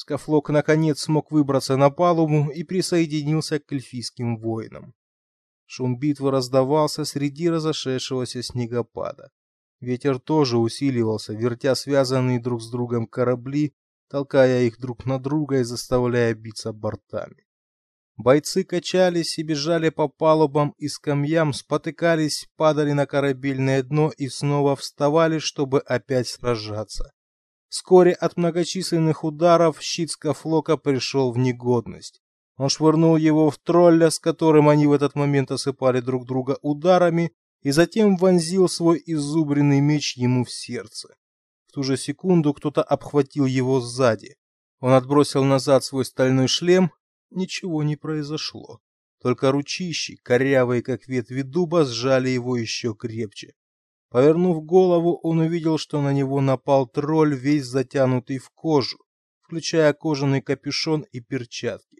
Скафлок наконец смог выбраться на палубу и присоединился к эльфийским воинам. Шум битвы раздавался среди разошедшегося снегопада. Ветер тоже усиливался, вертя связанные друг с другом корабли, толкая их друг на друга и заставляя биться бортами. Бойцы качались и бежали по палубам и скамьям, спотыкались, падали на корабельное дно и снова вставали, чтобы опять сражаться. Вскоре от многочисленных ударов щит Скафлока пришел в негодность. Он швырнул его в тролля, с которым они в этот момент осыпали друг друга ударами, и затем вонзил свой изубренный меч ему в сердце. В ту же секунду кто-то обхватил его сзади. Он отбросил назад свой стальной шлем, ничего не произошло. Только ручищи, корявые как ветви дуба, сжали его еще крепче. Повернув голову, он увидел, что на него напал тролль, весь затянутый в кожу, включая кожаный капюшон и перчатки.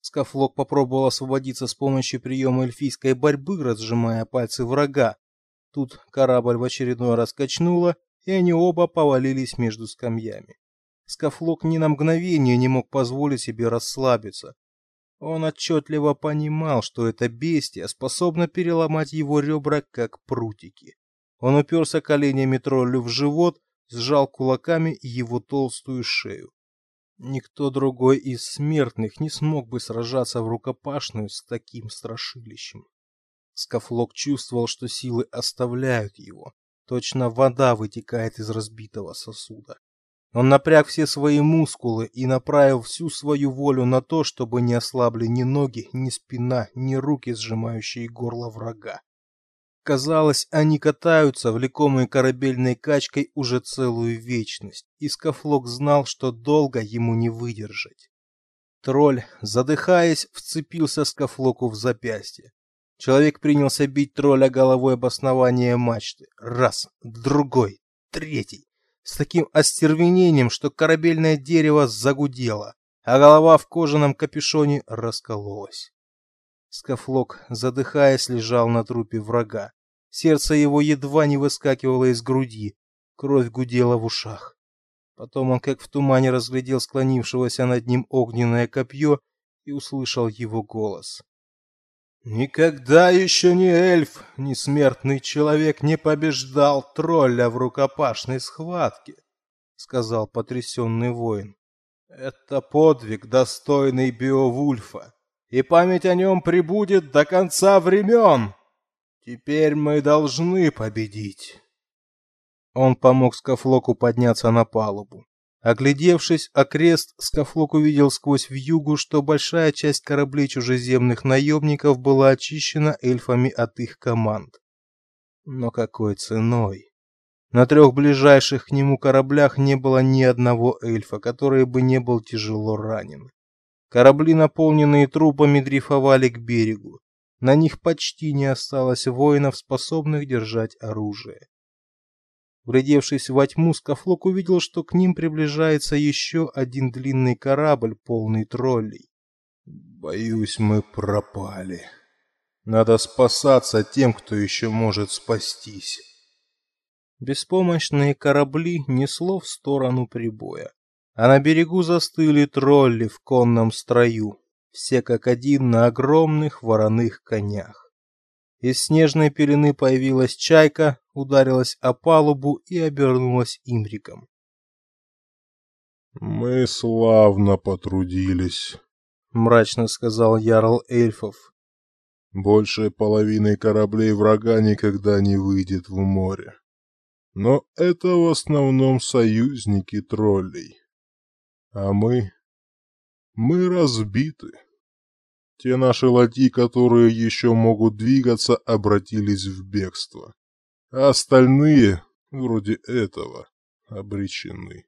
Скафлок попробовал освободиться с помощью приема эльфийской борьбы, разжимая пальцы врага. Тут корабль в очередной раз качнуло, и они оба повалились между скамьями. Скафлок ни на мгновение не мог позволить себе расслабиться. Он отчетливо понимал, что это бестия способна переломать его ребра, как прутики. Он уперся коленями троллю в живот, сжал кулаками его толстую шею. Никто другой из смертных не смог бы сражаться в рукопашную с таким страшилищем. Скафлок чувствовал, что силы оставляют его. Точно вода вытекает из разбитого сосуда. Он напряг все свои мускулы и направил всю свою волю на то, чтобы не ослабли ни ноги, ни спина, ни руки, сжимающие горло врага. Казалось, они катаются, влекомые корабельной качкой, уже целую вечность, и Скафлок знал, что долго ему не выдержать. Тролль, задыхаясь, вцепился Скафлоку в запястье. Человек принялся бить тролля головой об основание мачты. Раз, другой, третий с таким остервенением, что корабельное дерево загудело, а голова в кожаном капюшоне раскололась. Скафлок, задыхаясь, лежал на трупе врага. Сердце его едва не выскакивало из груди, кровь гудела в ушах. Потом он, как в тумане, разглядел склонившегося над ним огненное копье и услышал его голос. Никогда еще ни эльф, ни смертный человек не побеждал тролля в рукопашной схватке, сказал потрясенный воин. Это подвиг, достойный Биовульфа, и память о нем пребудет до конца времен. Теперь мы должны победить. Он помог Скафлоку подняться на палубу. Оглядевшись окрест, Скафлок увидел сквозь вьюгу, что большая часть кораблей чужеземных наемников была очищена эльфами от их команд. Но какой ценой? На трех ближайших к нему кораблях не было ни одного эльфа, который бы не был тяжело ранен. Корабли, наполненные трупами, дрейфовали к берегу. На них почти не осталось воинов, способных держать оружие. Вглядевшись во тьму, Скафлок увидел, что к ним приближается еще один длинный корабль, полный троллей. «Боюсь, мы пропали. Надо спасаться тем, кто еще может спастись». Беспомощные корабли несло в сторону прибоя, а на берегу застыли тролли в конном строю, все как один на огромных вороных конях. Из снежной пелены появилась чайка, ударилась о палубу и обернулась имриком. «Мы славно потрудились», — мрачно сказал ярл эльфов. «Большей половины кораблей врага никогда не выйдет в море. Но это в основном союзники троллей. А мы... мы разбиты». Те наши ладьи, которые еще могут двигаться, обратились в бегство. А остальные, вроде этого, обречены.